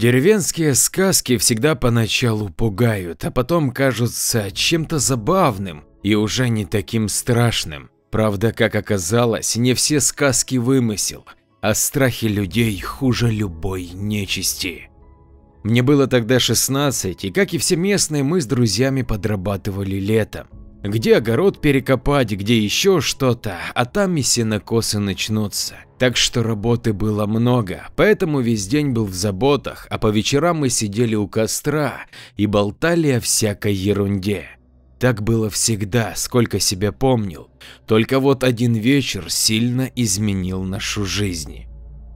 Деревенские сказки всегда поначалу пугают, а потом кажутся чем-то забавным и уже не таким страшным. Правда, как оказалось, не все сказки вымысел, а страхи людей хуже любой нечисти. Мне было тогда 16, и как и все местные, мы с друзьями подрабатывали летом. Где огород перекопать, где еще что-то, а там и сенокосы начнутся. Так что работы было много, поэтому весь день был в заботах, а по вечерам мы сидели у костра и болтали о всякой ерунде. Так было всегда, сколько себя помнил, только вот один вечер сильно изменил нашу жизнь.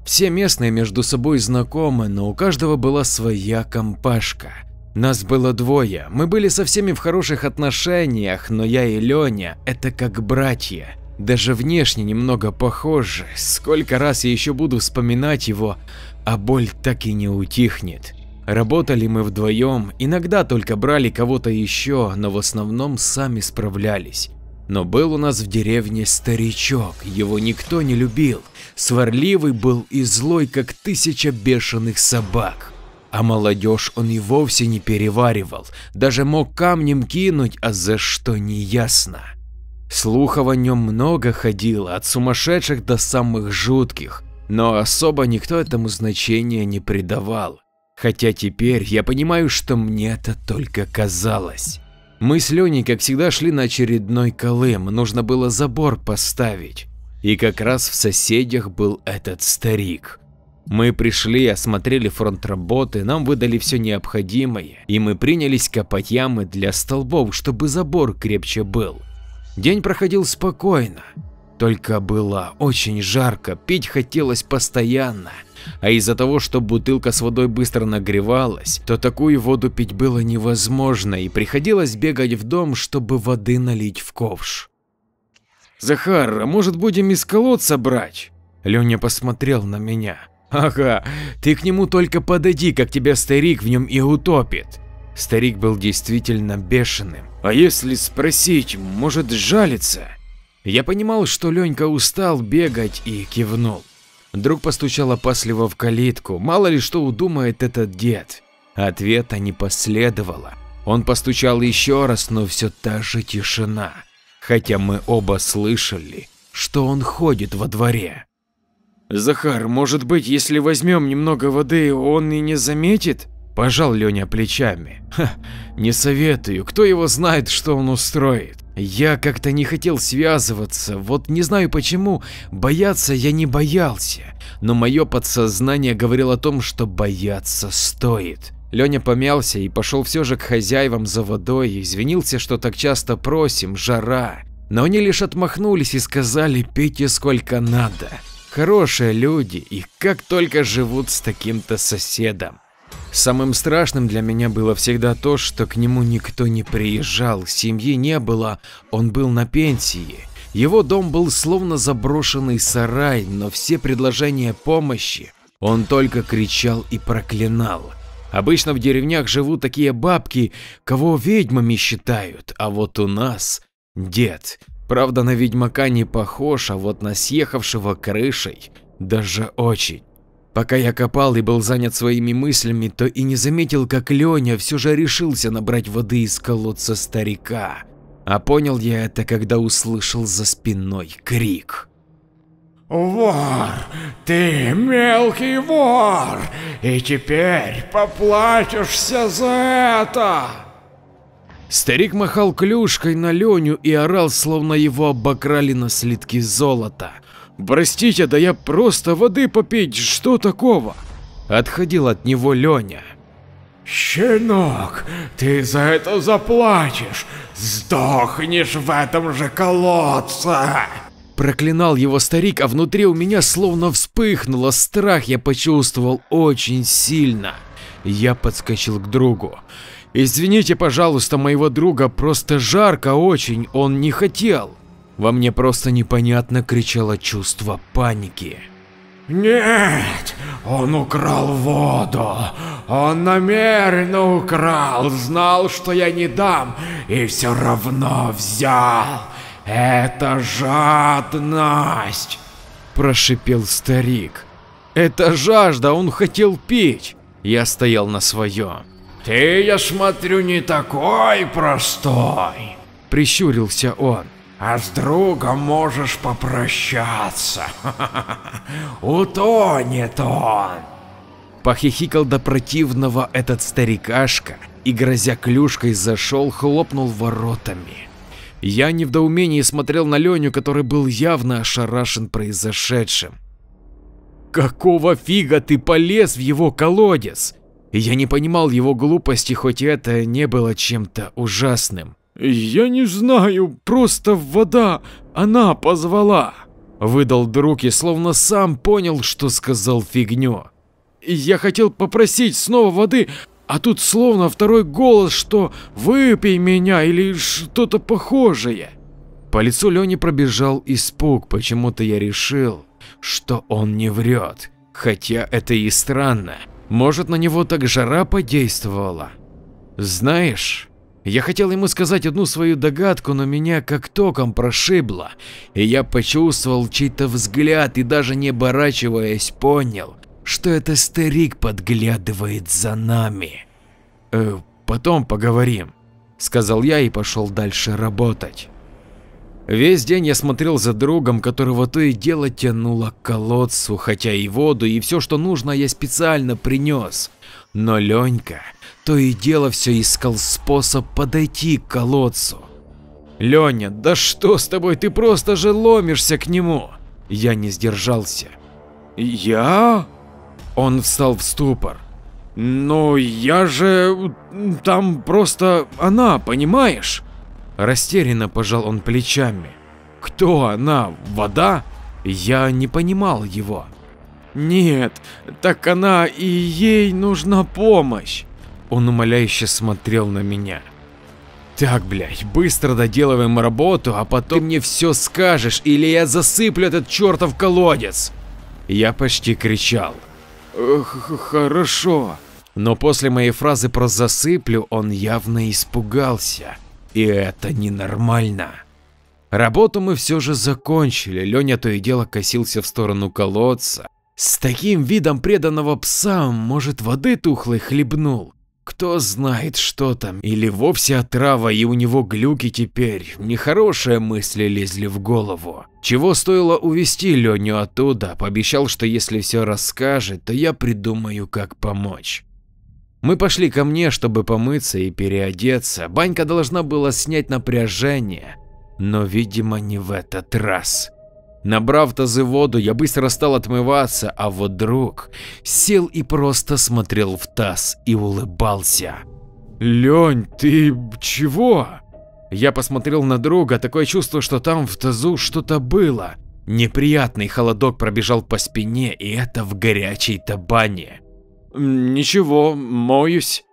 Все местные между собой знакомы, но у каждого была своя компашка. Нас было двое, мы были со всеми в хороших отношениях, но я и Леня – это как братья. Даже внешне немного похожи, сколько раз я еще буду вспоминать его, а боль так и не утихнет. Работали мы вдвоем, иногда только брали кого-то еще, но в основном сами справлялись. Но был у нас в деревне старичок, его никто не любил, сварливый был и злой, как тысяча бешеных собак. А молодежь он и вовсе не переваривал, даже мог камнем кинуть, а за что не ясно. Слухов о нем много ходило, от сумасшедших до самых жутких, но особо никто этому значения не придавал. Хотя теперь я понимаю, что мне это только казалось. Мы с Леней, как всегда, шли на очередной колым, нужно было забор поставить. И как раз в соседях был этот старик. Мы пришли, осмотрели фронт работы, нам выдали все необходимое, и мы принялись копать ямы для столбов, чтобы забор крепче был. День проходил спокойно, только было очень жарко, пить хотелось постоянно, а из-за того, что бутылка с водой быстро нагревалась, то такую воду пить было невозможно и приходилось бегать в дом, чтобы воды налить в ковш. «Захар, а может будем из колодца брать?» Леня посмотрел на меня. Ага, ты к нему только подойди, как тебя старик в нем и утопит. Старик был действительно бешеным. А если спросить, может жалиться? Я понимал, что Ленька устал бегать и кивнул. Друг постучал опасливо в калитку, мало ли что удумает этот дед. Ответа не последовало. Он постучал еще раз, но все та же тишина, хотя мы оба слышали, что он ходит во дворе. «Захар, может быть, если возьмем немного воды, он и не заметит?» Пожал Леня плечами. Ха, не советую, кто его знает, что он устроит. Я как-то не хотел связываться, вот не знаю почему, бояться я не боялся, но мое подсознание говорило о том, что бояться стоит. Леня помялся и пошел все же к хозяевам за водой, извинился, что так часто просим, жара. Но они лишь отмахнулись и сказали, пейте сколько надо. Хорошие люди и как только живут с таким-то соседом. Самым страшным для меня было всегда то, что к нему никто не приезжал, семьи не было, он был на пенсии. Его дом был словно заброшенный сарай, но все предложения помощи он только кричал и проклинал. Обычно в деревнях живут такие бабки, кого ведьмами считают, а вот у нас дед Правда, на ведьмака не похож, а вот на съехавшего крышей даже очень. Пока я копал и был занят своими мыслями, то и не заметил, как Леня все же решился набрать воды из колодца старика. А понял я это, когда услышал за спиной крик. «Вор! Ты мелкий вор! И теперь поплатишься за это!» Старик махал клюшкой на Леню и орал, словно его обокрали на слитки золота. «Простите, да я просто воды попить, что такого?» Отходил от него Леня. «Щенок, ты за это заплатишь! Сдохнешь в этом же колодце!» Проклинал его старик, а внутри у меня словно вспыхнуло, страх я почувствовал очень сильно. Я подскочил к другу. Извините, пожалуйста, моего друга, просто жарко очень, он не хотел. Во мне просто непонятно кричало чувство паники. Нет, он украл воду. Он намеренно украл, знал, что я не дам, и все равно взял. Это жадность, прошипел старик. Это жажда, он хотел пить. Я стоял на своем. Ты, я смотрю, не такой простой. Прищурился он. А с другом можешь попрощаться. Утонет он. Похихикал до противного этот старикашка и, грозя клюшкой, зашел, хлопнул воротами. Я не в недоумении смотрел на Леню, который был явно ошарашен произошедшим. Какого фига ты полез в его колодец? Я не понимал его глупости, хоть это не было чем-то ужасным. Я не знаю, просто вода, она позвала. Выдал друг и словно сам понял, что сказал фигню. Я хотел попросить снова воды, а тут словно второй голос, что «выпей меня» или что-то похожее. По лицу Лени пробежал испуг, почему-то я решил, что он не врет. Хотя это и странно, может на него так жара подействовала. Знаешь, я хотел ему сказать одну свою догадку, но меня как током прошибло, и я почувствовал чей-то взгляд и даже не оборачиваясь понял, что это старик подглядывает за нами. Э, потом поговорим, сказал я и пошел дальше работать. Весь день я смотрел за другом, которого то и дело тянуло к колодцу, хотя и воду, и все, что нужно, я специально принес. Но Ленька то и дело все искал способ подойти к колодцу. Леня, да что с тобой, ты просто же ломишься к нему. Я не сдержался. Я? Он встал в ступор. Но я же... там просто она, понимаешь? Растерянно пожал он плечами. Кто она? Вода? Я не понимал его. Нет, так она и ей нужна помощь. Он умоляюще смотрел на меня. Так, блядь, быстро доделываем работу, а потом Ты мне все скажешь, или я засыплю этот чертов колодец. Я почти кричал. Хорошо. Но после моей фразы про засыплю он явно испугался. И это ненормально. Работу мы все же закончили, Леня то и дело косился в сторону колодца. С таким видом преданного пса, может, воды тухлой хлебнул. Кто знает, что там, или вовсе отрава, и у него глюки теперь. Нехорошие мысли лезли в голову. Чего стоило увести Леню оттуда, пообещал, что если все расскажет, то я придумаю, как помочь. Мы пошли ко мне, чтобы помыться и переодеться. Банька должна была снять напряжение, но, видимо, не в этот раз. Набрав тазы воду, я быстро стал отмываться, а вот друг сел и просто смотрел в таз и улыбался. Лень, ты чего? Я посмотрел на друга, такое чувство, что там в тазу что-то было. Неприятный холодок пробежал по спине, и это в горячей-то бане. Ничего, моюсь.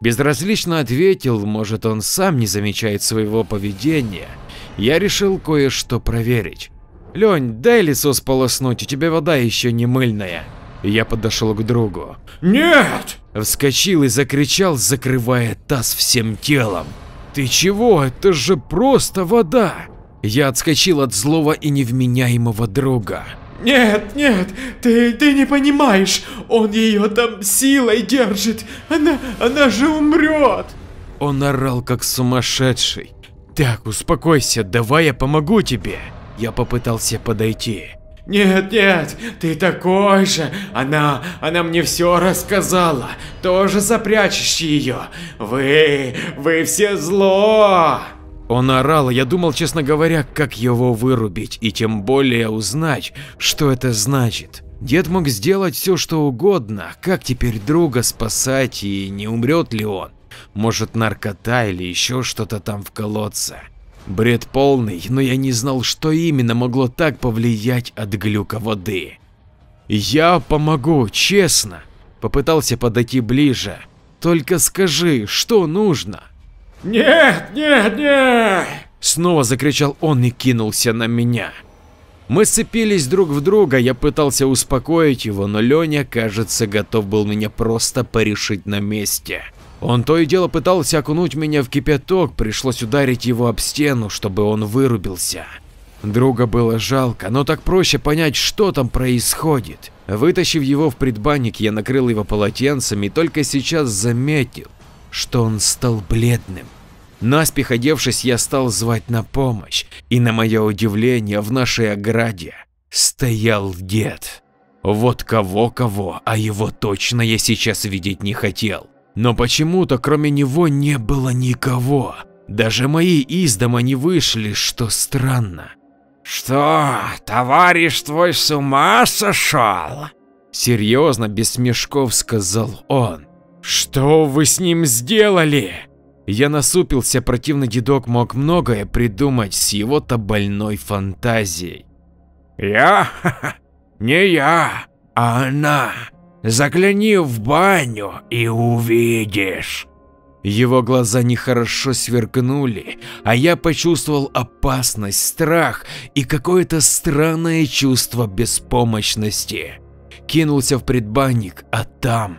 Безразлично ответил, может он сам не замечает своего поведения. Я решил кое-что проверить. Лень, дай лицо сполоснуть, у тебя вода еще не мыльная. Я подошел к другу. Нет! Вскочил и закричал, закрывая таз всем телом. Ты чего? Это же просто вода! Я отскочил от злого и невменяемого друга. Нет, нет, ты, ты не понимаешь, он ее там силой держит, она, она же умрет. Он орал как сумасшедший. Так, успокойся, давай я помогу тебе. Я попытался подойти. Нет, нет, ты такой же. Она, она мне все рассказала. Тоже запрячешь ее. Вы, вы все зло. Он орал, я думал, честно говоря, как его вырубить и тем более узнать, что это значит. Дед мог сделать все, что угодно, как теперь друга спасать и не умрет ли он? Может наркота или еще что-то там в колодце. Бред полный, но я не знал, что именно могло так повлиять от глюка воды. Я помогу, честно. Попытался подойти ближе. Только скажи, что нужно? Нет, нет, нет! Снова закричал он и кинулся на меня. Мы сцепились друг в друга, я пытался успокоить его, но Леня, кажется, готов был меня просто порешить на месте. Он то и дело пытался окунуть меня в кипяток, пришлось ударить его об стену, чтобы он вырубился. Друга было жалко, но так проще понять, что там происходит. Вытащив его в предбанник, я накрыл его полотенцем и только сейчас заметил, что он стал бледным. Наспех одевшись, я стал звать на помощь, и на мое удивление в нашей ограде стоял дед. Вот кого-кого, а его точно я сейчас видеть не хотел. Но почему-то кроме него не было никого. Даже мои из дома не вышли, что странно. Что, товарищ твой с ума сошел? Серьезно, без смешков сказал он. Что вы с ним сделали? Я насупился, противный дедок мог многое придумать с его-то больной фантазией. Я? Не я, а она. Загляни в баню и увидишь. Его глаза нехорошо сверкнули, а я почувствовал опасность, страх и какое-то странное чувство беспомощности. Кинулся в предбанник, а там…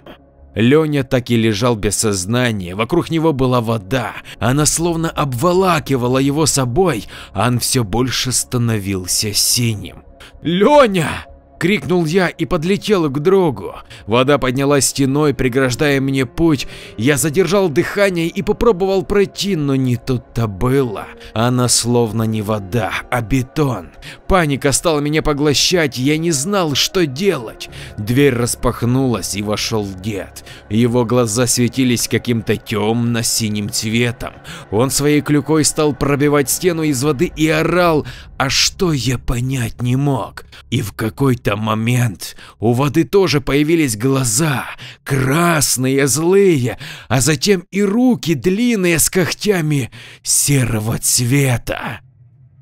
Леня так и лежал без сознания, вокруг него была вода, она словно обволакивала его собой, а он все больше становился синим. «Леня!» Крикнул я и подлетел к другу. Вода поднялась стеной, преграждая мне путь. Я задержал дыхание и попробовал пройти, но не тут-то было. Она словно не вода, а бетон. Паника стала меня поглощать, я не знал, что делать. Дверь распахнулась и вошел дед. Его глаза светились каким-то темно-синим цветом. Он своей клюкой стал пробивать стену из воды и орал, а что я понять не мог. И в какой-то момент у воды тоже появились глаза, красные, злые, а затем и руки длинные с когтями серого цвета.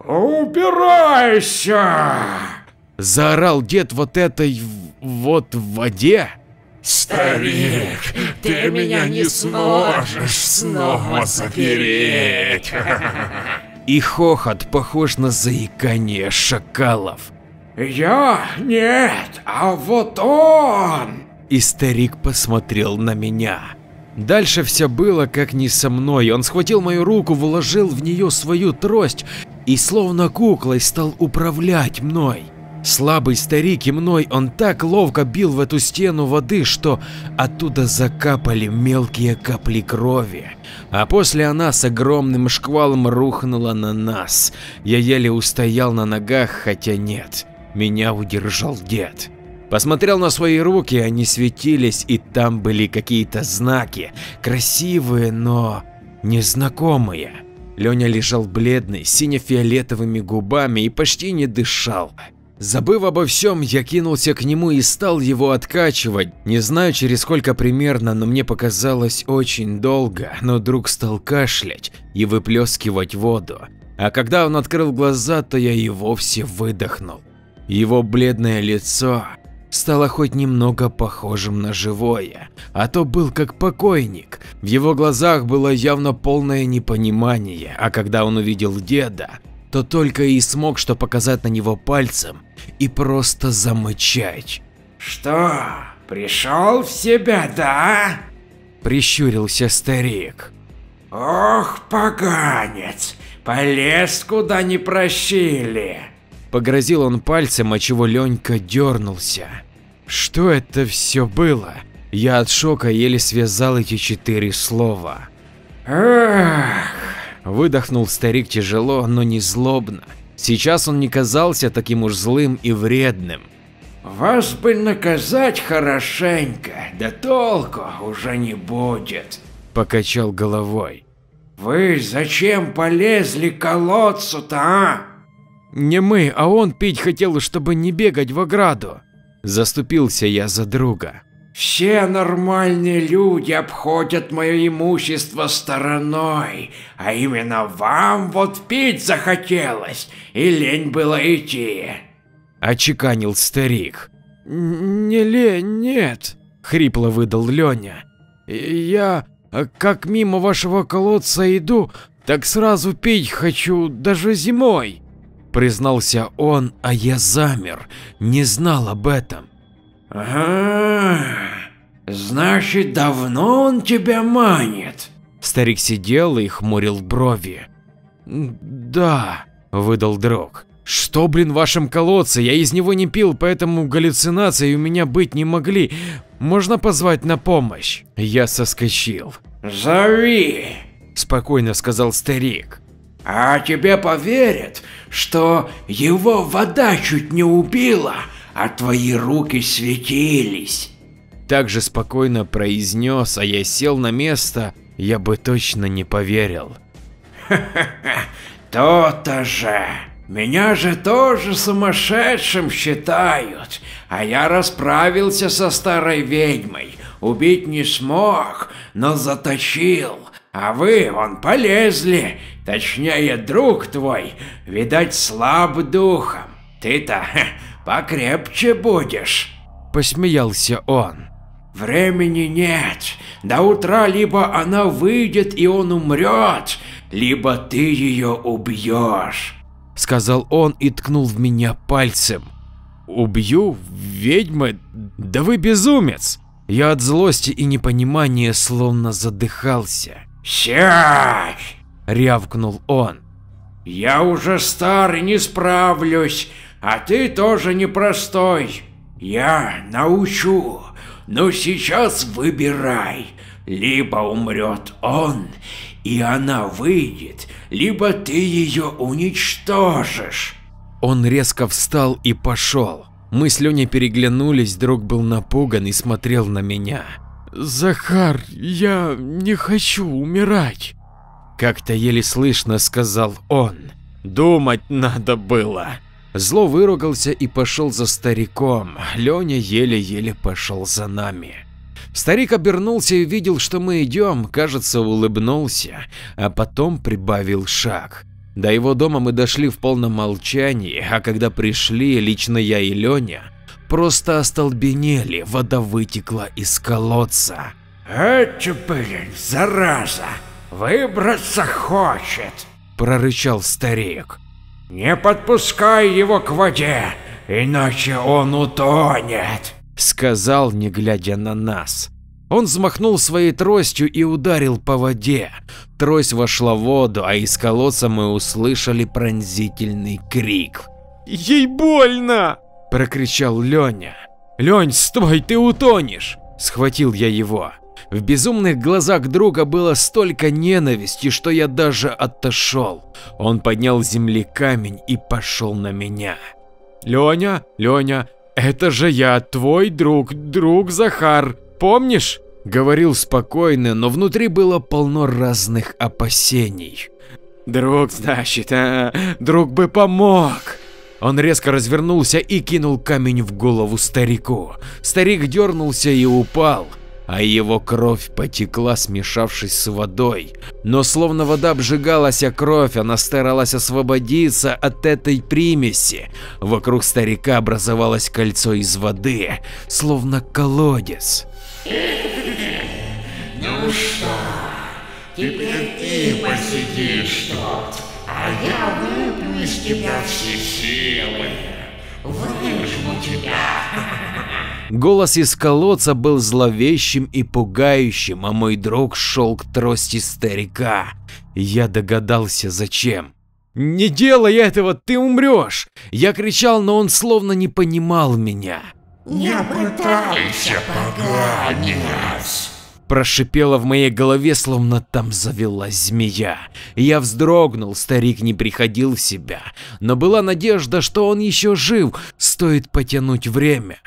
«Убирайся!» Заорал дед вот этой вот в воде. «Старик, ты меня не сможешь снова запереть!» И хохот похож на заикание шакалов. «Я? Нет, а вот он!» И старик посмотрел на меня. Дальше все было как не со мной, он схватил мою руку, вложил в нее свою трость и словно куклой стал управлять мной. Слабый старик и мной он так ловко бил в эту стену воды, что оттуда закапали мелкие капли крови. А после она с огромным шквалом рухнула на нас. Я еле устоял на ногах, хотя нет, меня удержал дед. Посмотрел на свои руки, они светились, и там были какие-то знаки, красивые, но незнакомые. Леня лежал бледный, сине-фиолетовыми губами и почти не дышал. Забыв обо всем, я кинулся к нему и стал его откачивать. Не знаю через сколько примерно, но мне показалось очень долго, но друг стал кашлять и выплескивать воду. А когда он открыл глаза, то я и вовсе выдохнул. Его бледное лицо стало хоть немного похожим на живое, а то был как покойник. В его глазах было явно полное непонимание, а когда он увидел деда, то только и смог что показать на него пальцем и просто замычать. «Что, пришел в себя, да?» – прищурился старик. «Ох, поганец, полез куда не просили!» Погрозил он пальцем, отчего Ленька дернулся. Что это все было? Я от шока еле связал эти четыре слова. «Эх!» Выдохнул старик тяжело, но не злобно. Сейчас он не казался таким уж злым и вредным. «Вас бы наказать хорошенько, да толку уже не будет», – покачал головой. «Вы зачем полезли к колодцу-то, а?» «Не мы, а он пить хотел, чтобы не бегать в ограду», – заступился я за друга. Все нормальные люди обходят мое имущество стороной, а именно вам вот пить захотелось, и лень было идти. Очеканил старик. Не лень, нет, хрипло выдал Леня. Я, как мимо вашего колодца иду, так сразу пить хочу, даже зимой. Признался он, а я замер, не знал об этом. Ага, значит, давно он тебя манит. Старик сидел и хмурил брови. Да, выдал друг. Что, блин, в вашем колодце? Я из него не пил, поэтому галлюцинации у меня быть не могли. Можно позвать на помощь? Я соскочил. Зови, Спокойно сказал старик. а тебе поверят, что его вода чуть не убила, а твои руки светились. Также спокойно произнес, а я сел на место, я бы точно не поверил. То-то же. Меня же тоже сумасшедшим считают, а я расправился со старой ведьмой. Убить не смог, но заточил. А вы, он полезли. Точнее, друг твой, видать, слаб духом. Ты-то покрепче будешь. Посмеялся он. Времени нет. До утра либо она выйдет и он умрет, либо ты ее убьешь. Сказал он и ткнул в меня пальцем. Убью? Ведьмы? Да вы безумец! Я от злости и непонимания словно задыхался. Сядь! Рявкнул он. Я уже стар и не справлюсь, а ты тоже непростой. Я научу, но сейчас выбирай. Либо умрет он, и она выйдет, либо ты ее уничтожишь. Он резко встал и пошел. Мы с Леней переглянулись, друг был напуган и смотрел на меня. «Захар, я не хочу умирать», – как-то еле слышно сказал он. «Думать надо было». Зло выругался и пошел за стариком, Леня еле-еле пошел за нами. Старик обернулся и видел, что мы идем, кажется, улыбнулся, а потом прибавил шаг. До его дома мы дошли в полном молчании, а когда пришли, лично я и Леня, просто остолбенели, вода вытекла из колодца. Это, блин, зараза, выбраться хочет. Прорычал старик. Не подпускай его к воде, иначе он утонет. Сказал, не глядя на нас. Он взмахнул своей тростью и ударил по воде. Трость вошла в воду, а из колодца мы услышали пронзительный крик. «Ей больно!» – прокричал Леня. «Лень, стой, ты утонешь!» – схватил я его. В безумных глазах друга было столько ненависти, что я даже отошел. Он поднял с земли камень и пошел на меня. «Леня, Леня, это же я, твой друг, друг Захар, помнишь?» Говорил спокойно, но внутри было полно разных опасений. «Друг, значит, а? Друг бы помог!» Он резко развернулся и кинул камень в голову старику. Старик дернулся и упал, а его кровь потекла, смешавшись с водой. Но словно вода обжигалась о кровь, она старалась освободиться от этой примеси. Вокруг старика образовалось кольцо из воды, словно колодец. Ну что, теперь ты посидишь тут, а я выпью из тебя все силы, выжму тебя. Голос из колодца был зловещим и пугающим, а мой друг шел к трости старика. Я догадался зачем. «Не делай этого, ты умрешь!» Я кричал, но он словно не понимал меня. Не пытайся, поганец. Прошипело в моей голове, словно там завелась змея. Я вздрогнул, старик не приходил в себя, но была надежда, что он еще жив, стоит потянуть время.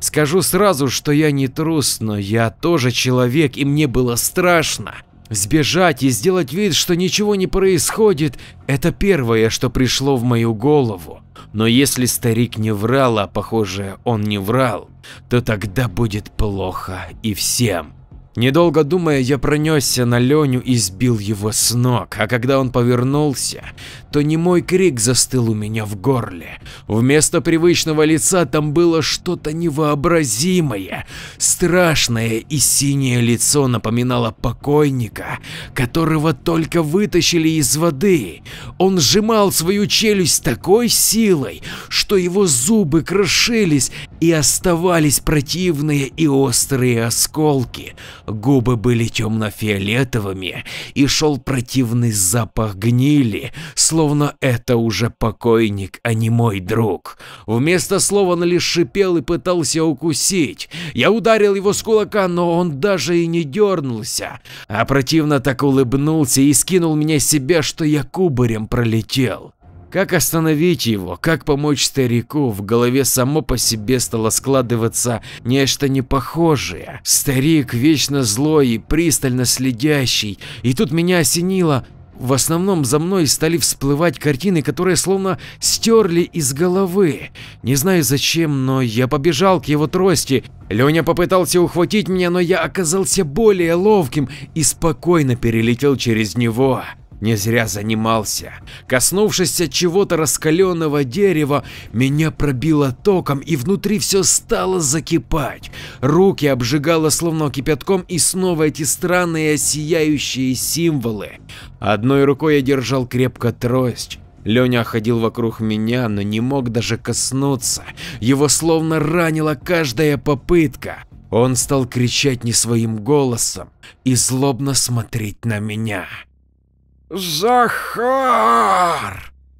Скажу сразу, что я не трус, но я тоже человек и мне было страшно. Сбежать и сделать вид, что ничего не происходит – это первое, что пришло в мою голову. Но если старик не врал, а похоже он не врал, то тогда будет плохо и всем. Недолго думая, я пронесся на Леню и сбил его с ног, а когда он повернулся, то немой крик застыл у меня в горле. Вместо привычного лица там было что-то невообразимое. Страшное и синее лицо напоминало покойника, которого только вытащили из воды. Он сжимал свою челюсть такой силой, что его зубы крошились и оставались противные и острые осколки. Губы были темно-фиолетовыми и шел противный запах гнили, словно это уже покойник, а не мой друг. Вместо слова он лишь шипел и пытался укусить. Я ударил его с кулака, но он даже и не дернулся, а противно так улыбнулся и скинул меня с себя, что я кубарем пролетел. Как остановить его, как помочь старику, в голове само по себе стало складываться нечто непохожее. Старик вечно злой и пристально следящий, и тут меня осенило, в основном за мной стали всплывать картины, которые словно стерли из головы. Не знаю зачем, но я побежал к его трости. Леня попытался ухватить меня, но я оказался более ловким и спокойно перелетел через него. Не зря занимался. Коснувшись от чего-то раскаленного дерева, меня пробило током и внутри все стало закипать. Руки обжигало словно кипятком и снова эти странные сияющие символы. Одной рукой я держал крепко трость. Леня ходил вокруг меня, но не мог даже коснуться. Его словно ранила каждая попытка. Он стал кричать не своим голосом и злобно смотреть на меня. Захар!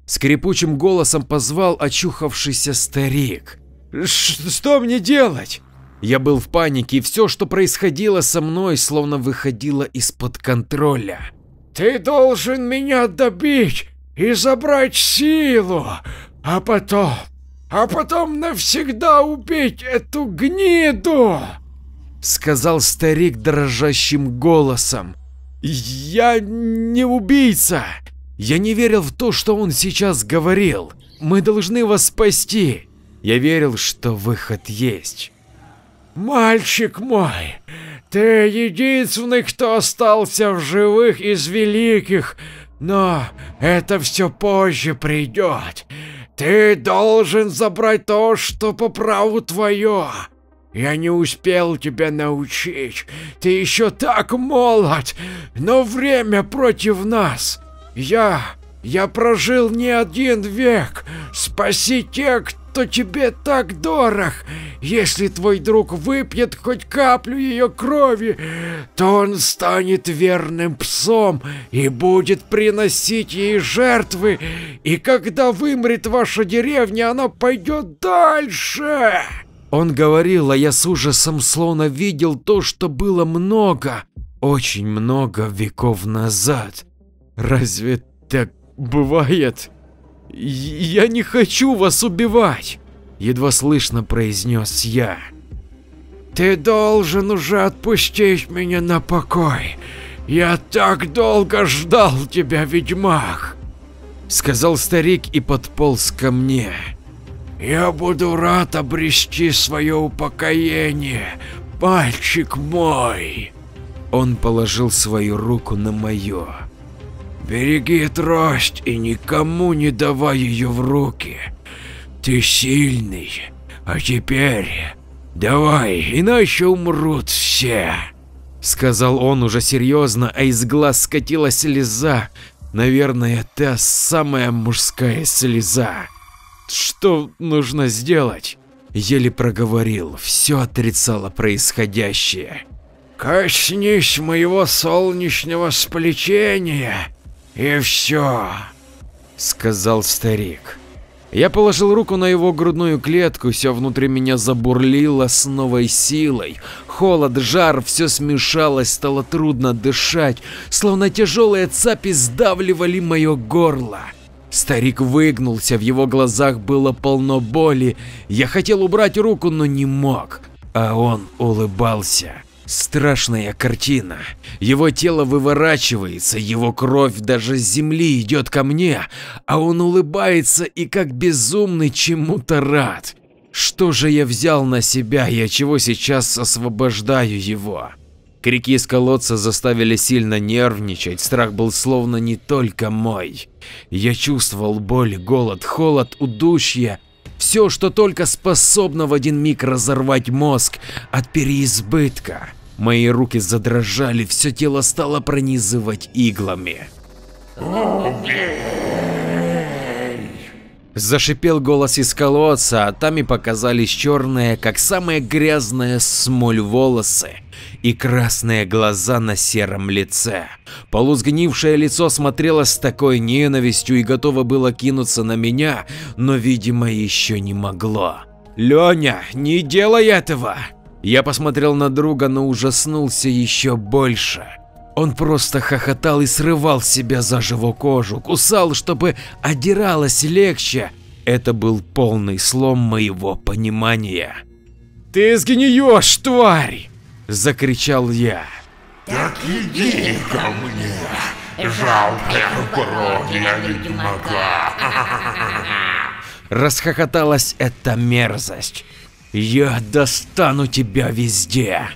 Скрипучим голосом позвал очухавшийся старик. Что мне делать? Я был в панике, и все, что происходило со мной, словно выходило из-под контроля. Ты должен меня добить и забрать силу, а потом, а потом навсегда убить эту гниду, сказал старик дрожащим голосом. Я не убийца. Я не верил в то, что он сейчас говорил. Мы должны вас спасти. Я верил, что выход есть. Мальчик мой, ты единственный, кто остался в живых из великих, но это все позже придет. Ты должен забрать то, что по праву твое. Я не успел тебя научить, ты еще так молод, но время против нас. Я, я прожил не один век, спаси тех, кто тебе так дорог. Если твой друг выпьет хоть каплю ее крови, то он станет верным псом и будет приносить ей жертвы, и когда вымрет ваша деревня, она пойдет дальше. Он говорил, а я с ужасом словно видел то, что было много, очень много веков назад. Разве так бывает? Я не хочу вас убивать, едва слышно произнес я. Ты должен уже отпустить меня на покой. Я так долго ждал тебя, ведьмак, сказал старик и подполз ко мне. Я буду рад обрести свое упокоение, мальчик мой. Он положил свою руку на мое. Береги трость и никому не давай ее в руки. Ты сильный, а теперь давай, иначе умрут все. Сказал он уже серьезно, а из глаз скатилась слеза. Наверное, та самая мужская слеза. Что нужно сделать? Еле проговорил, все отрицало происходящее. Коснись моего солнечного сплетения, и все, сказал старик. Я положил руку на его грудную клетку, все внутри меня забурлило с новой силой. Холод, жар, все смешалось, стало трудно дышать, словно тяжелые цапи сдавливали мое горло. Старик выгнулся, в его глазах было полно боли. Я хотел убрать руку, но не мог, а он улыбался. Страшная картина. Его тело выворачивается, его кровь даже с земли идет ко мне, а он улыбается и как безумный чему-то рад. Что же я взял на себя, я чего сейчас освобождаю его? Крики из колодца заставили сильно нервничать, страх был словно не только мой. Я чувствовал боль, голод, холод, удушье, все, что только способно в один миг разорвать мозг от переизбытка. Мои руки задрожали, все тело стало пронизывать иглами. Убей! Зашипел голос из колодца, а там и показались черные, как самая грязная смоль волосы и красные глаза на сером лице. Полузгнившее лицо смотрело с такой ненавистью и готово было кинуться на меня, но видимо еще не могло. Леня, не делай этого! Я посмотрел на друга, но ужаснулся еще больше. Он просто хохотал и срывал с себя заживо кожу, кусал, чтобы одиралось легче. Это был полный слом моего понимания. «Ты сгниешь, тварь!» – закричал я. Так иди ко мне, жалкая пародия ведьмака. Расхохоталась эта мерзость. «Я достану тебя везде!»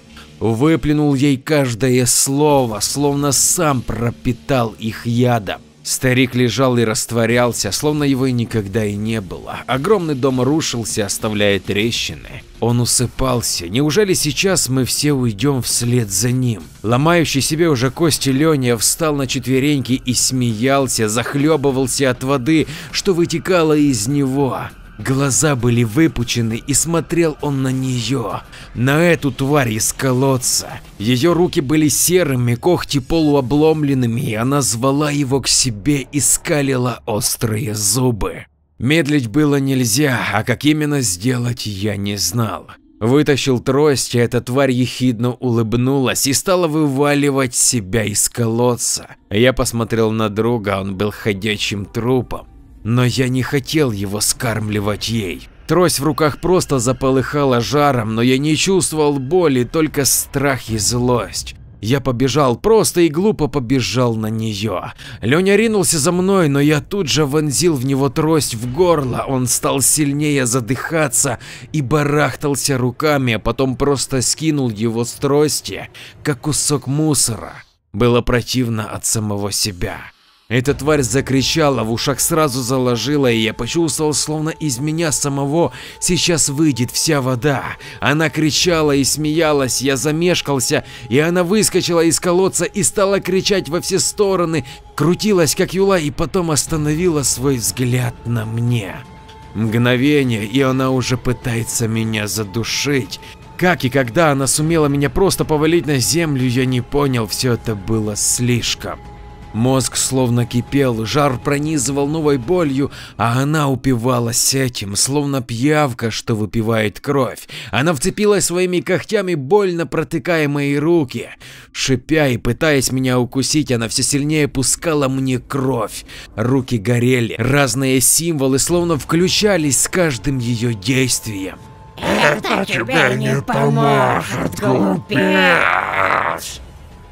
Выплюнул ей каждое слово, словно сам пропитал их ядом. Старик лежал и растворялся, словно его и никогда и не было. Огромный дом рушился, оставляя трещины. Он усыпался. Неужели сейчас мы все уйдем вслед за ним? Ломающий себе уже кости Леня встал на четвереньки и смеялся, захлебывался от воды, что вытекало из него. Глаза были выпучены и смотрел он на нее, на эту тварь из колодца. Ее руки были серыми, когти полуобломленными, и она звала его к себе и скалила острые зубы. Медлить было нельзя, а как именно сделать я не знал. Вытащил трость, и эта тварь ехидно улыбнулась и стала вываливать себя из колодца. Я посмотрел на друга, он был ходячим трупом. Но я не хотел его скармливать ей. Трость в руках просто заполыхала жаром, но я не чувствовал боли, только страх и злость. Я побежал, просто и глупо побежал на нее. Леня ринулся за мной, но я тут же вонзил в него трость в горло, он стал сильнее задыхаться и барахтался руками, а потом просто скинул его с трости, как кусок мусора. Было противно от самого себя. Эта тварь закричала, в ушах сразу заложила, и я почувствовал, словно из меня самого сейчас выйдет вся вода. Она кричала и смеялась, я замешкался, и она выскочила из колодца и стала кричать во все стороны, крутилась как юла и потом остановила свой взгляд на мне. Мгновение, и она уже пытается меня задушить. Как и когда она сумела меня просто повалить на землю, я не понял, все это было слишком. Мозг словно кипел, жар пронизывал новой болью, а она упивалась этим, словно пьявка, что выпивает кровь. Она вцепилась своими когтями, больно протыкая мои руки. Шипя и пытаясь меня укусить, она все сильнее пускала мне кровь. Руки горели, разные символы словно включались с каждым ее действием. Это тебе не поможет, глупец.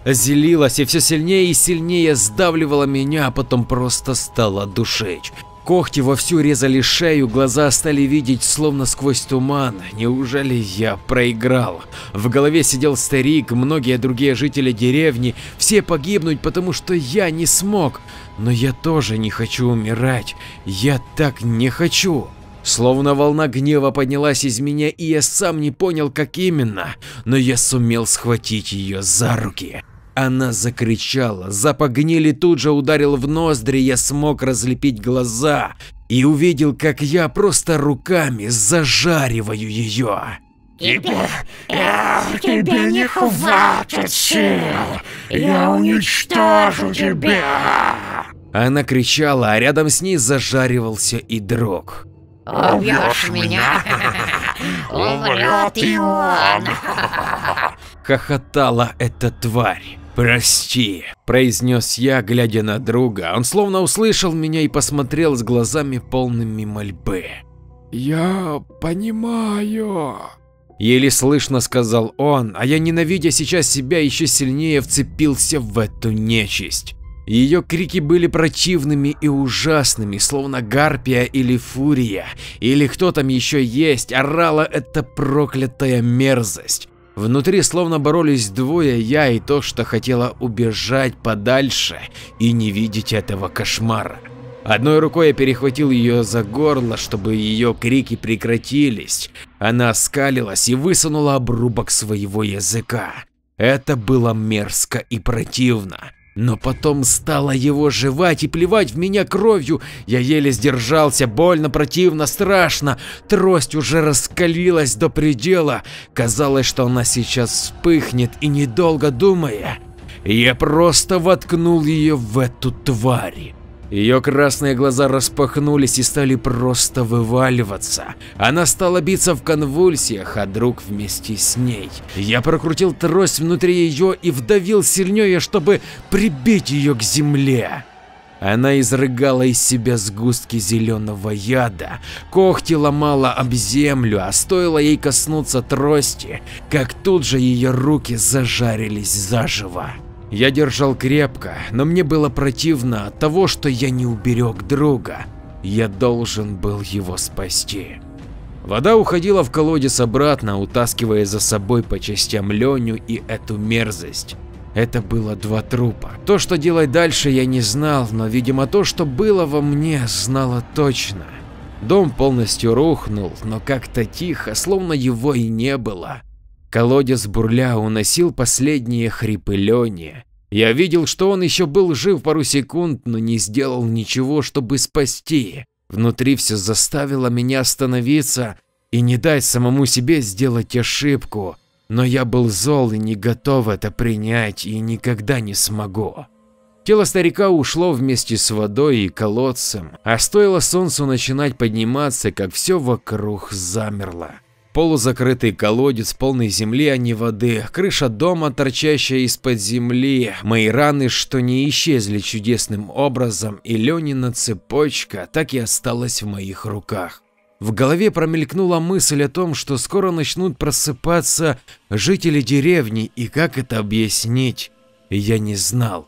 Зелилась и все сильнее и сильнее сдавливала меня, а потом просто стала душить. Когти вовсю резали шею, глаза стали видеть словно сквозь туман. Неужели я проиграл? В голове сидел старик, многие другие жители деревни, все погибнуть, потому что я не смог. Но я тоже не хочу умирать. Я так не хочу. Словно волна гнева поднялась из меня, и я сам не понял, как именно, но я сумел схватить ее за руки. Она закричала, запах гнили тут же ударил в ноздри, я смог разлепить глаза и увидел, как я просто руками зажариваю ее. Тебе, эх, тебе не хватит сил, я уничтожу тебя. Она кричала, а рядом с ней зажаривался и друг. Убьешь меня, умрет и он. Хохотала эта тварь. «Прости», – произнес я, глядя на друга. Он словно услышал меня и посмотрел с глазами полными мольбы. Я понимаю. Еле слышно сказал он, а я, ненавидя сейчас себя, еще сильнее вцепился в эту нечисть. Ее крики были противными и ужасными, словно гарпия или фурия, или кто там еще есть, орала эта проклятая мерзость. Внутри словно боролись двое, я и то, что хотела убежать подальше и не видеть этого кошмара. Одной рукой я перехватил ее за горло, чтобы ее крики прекратились. Она оскалилась и высунула обрубок своего языка. Это было мерзко и противно. Но потом стало его жевать и плевать в меня кровью. Я еле сдержался, больно, противно, страшно. Трость уже раскалилась до предела. Казалось, что она сейчас вспыхнет и недолго думая, я просто воткнул ее в эту тварь. Ее красные глаза распахнулись и стали просто вываливаться. Она стала биться в конвульсиях, а друг вместе с ней. Я прокрутил трость внутри ее и вдавил сильнее, чтобы прибить ее к земле. Она изрыгала из себя сгустки зеленого яда, когти ломала об землю, а стоило ей коснуться трости, как тут же ее руки зажарились заживо. Я держал крепко, но мне было противно от того, что я не уберег друга. Я должен был его спасти. Вода уходила в колодец обратно, утаскивая за собой по частям Леню и эту мерзость. Это было два трупа. То, что делать дальше, я не знал, но, видимо, то, что было во мне, знала точно. Дом полностью рухнул, но как-то тихо, словно его и не было. Колодец бурля уносил последние хрипы Лени. Я видел, что он еще был жив пару секунд, но не сделал ничего, чтобы спасти. Внутри все заставило меня остановиться и не дать самому себе сделать ошибку. Но я был зол и не готов это принять и никогда не смогу. Тело старика ушло вместе с водой и колодцем, а стоило солнцу начинать подниматься, как все вокруг замерло. Полузакрытый колодец, полный земли, а не воды, крыша дома, торчащая из-под земли, мои раны, что не исчезли чудесным образом, и Ленина цепочка так и осталась в моих руках. В голове промелькнула мысль о том, что скоро начнут просыпаться жители деревни, и как это объяснить, я не знал.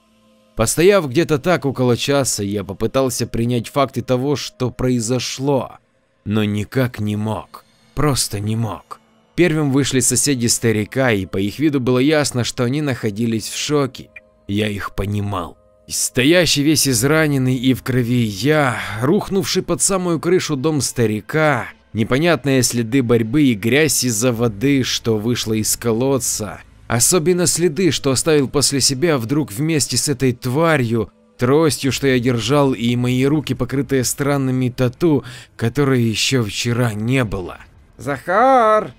Постояв где-то так около часа, я попытался принять факты того, что произошло, но никак не мог. Просто не мог. Первым вышли соседи старика, и по их виду было ясно, что они находились в шоке. Я их понимал. Стоящий весь израненный и в крови я, рухнувший под самую крышу дом старика, непонятные следы борьбы и грязь из-за воды, что вышла из колодца, особенно следы, что оставил после себя вдруг вместе с этой тварью, тростью, что я держал, и мои руки, покрытые странными тату, которые еще вчера не было. Захар!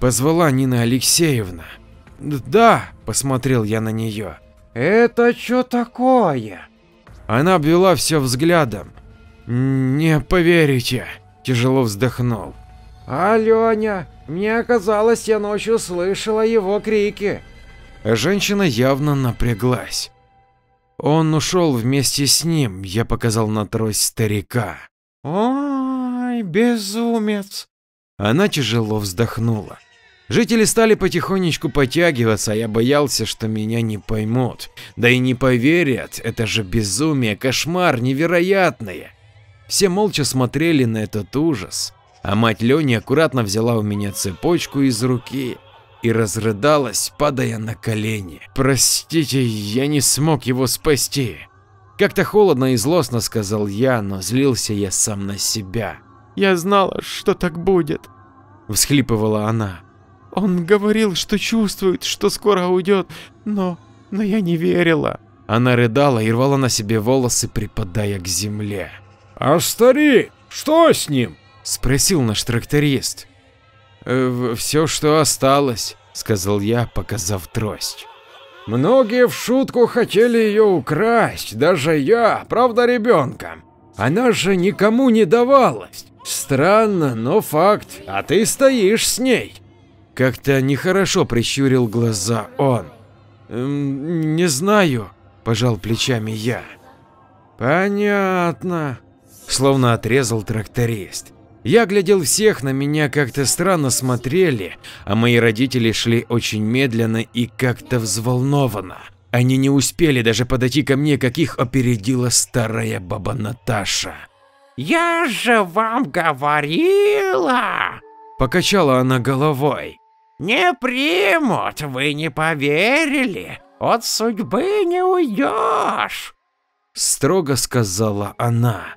Позвала Нина Алексеевна. Да, посмотрел я на нее. Это что такое? Она обвела все взглядом. Не поверите, тяжело вздохнул. Аленя, мне казалось, я ночью слышала его крики. Женщина явно напряглась. Он ушел вместе с ним, я показал на трость старика. Ой, безумец. Она тяжело вздохнула. Жители стали потихонечку подтягиваться, а я боялся, что меня не поймут. Да и не поверят, это же безумие, кошмар, невероятное. Все молча смотрели на этот ужас, а мать Лени аккуратно взяла у меня цепочку из руки и разрыдалась, падая на колени. Простите, я не смог его спасти. Как-то холодно и злостно сказал я, но злился я сам на себя. Я знала, что так будет. Всхлипывала она. Он говорил, что чувствует, что скоро уйдет, но... но я не верила. Она рыдала и рвала на себе волосы, припадая к земле. «А старик, что с ним?» – спросил наш тракторист. «Э, «Все, что осталось», – сказал я, показав трость. «Многие в шутку хотели ее украсть, даже я, правда ребенком. Она же никому не давалась. Странно, но факт, а ты стоишь с ней. Как-то нехорошо прищурил глаза он. «Эм, не знаю, пожал плечами я. Понятно. Словно отрезал тракторист. Я глядел всех, на меня как-то странно смотрели, а мои родители шли очень медленно и как-то взволнованно. Они не успели даже подойти ко мне, как их опередила старая баба Наташа. «Я же вам говорила!» Покачала она головой. «Не примут, вы не поверили, от судьбы не уйдешь!» Строго сказала она.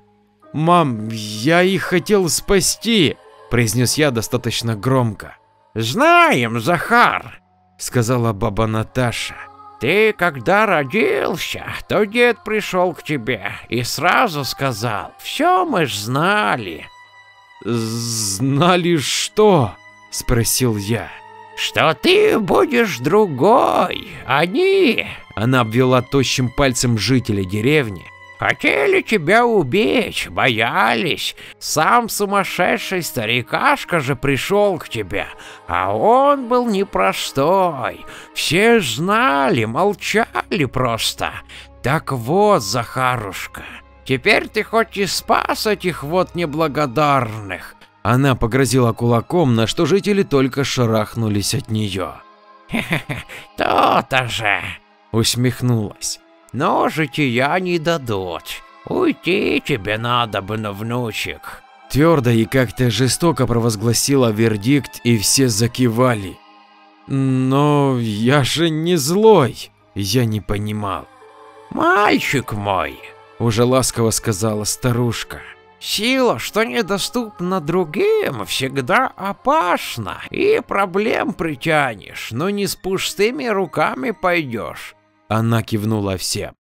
«Мам, я их хотел спасти!» произнес я достаточно громко. «Знаем, Захар!» сказала баба Наташа. Ты когда родился, то дед пришел к тебе и сразу сказал, все мы ж знали. Знали что? Спросил я. Что ты будешь другой, они, она обвела тощим пальцем жителей деревни, Хотели тебя убить, боялись. Сам сумасшедший старикашка же пришел к тебе, а он был непростой. Все знали, молчали просто. Так вот, Захарушка, теперь ты хоть и спас этих вот неблагодарных. Она погрозила кулаком, на что жители только шарахнулись от нее. Хе-хе, то-то же, усмехнулась. Но жития не дадут. Уйти тебе надо бы, на внучек. Твердо и как-то жестоко провозгласила вердикт, и все закивали. Но я же не злой, я не понимал. Мальчик мой, уже ласково сказала старушка. Сила, что недоступна другим, всегда опасна, и проблем притянешь, но не с пустыми руками пойдешь. Она кивнула всем.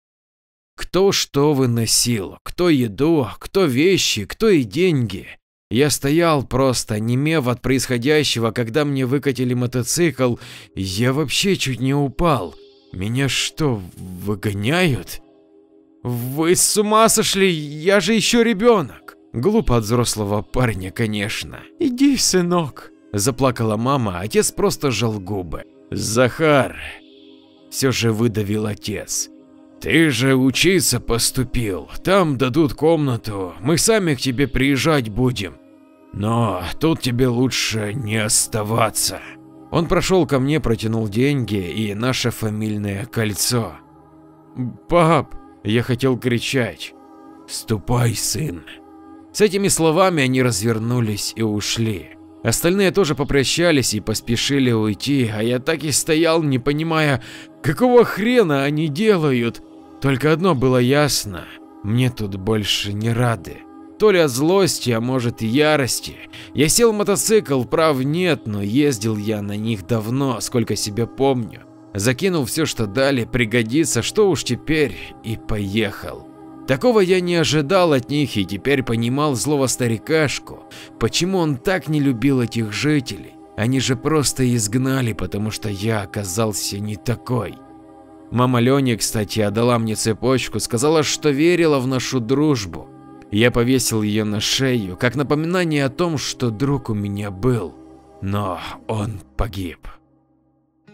Кто что выносил, кто еду, кто вещи, кто и деньги. Я стоял просто, немев от происходящего, когда мне выкатили мотоцикл, я вообще чуть не упал. Меня что, выгоняют? Вы с ума сошли, я же еще ребенок. Глупо от взрослого парня, конечно. Иди, сынок. Заплакала мама, отец просто жал губы. Захар, все же выдавил отец. Ты же учиться поступил, там дадут комнату, мы сами к тебе приезжать будем. Но тут тебе лучше не оставаться. Он прошел ко мне, протянул деньги и наше фамильное кольцо. Пап, я хотел кричать. Ступай, сын. С этими словами они развернулись и ушли. Остальные тоже попрощались и поспешили уйти, а я так и стоял, не понимая, какого хрена они делают. Только одно было ясно, мне тут больше не рады. То ли от злости, а может и ярости. Я сел в мотоцикл, прав нет, но ездил я на них давно, сколько себя помню. Закинул все, что дали, пригодится, что уж теперь, и поехал. Такого я не ожидал от них и теперь понимал злого старикашку, почему он так не любил этих жителей. Они же просто изгнали, потому что я оказался не такой. Мама Лени, кстати, отдала мне цепочку, сказала, что верила в нашу дружбу. Я повесил ее на шею, как напоминание о том, что друг у меня был, но он погиб.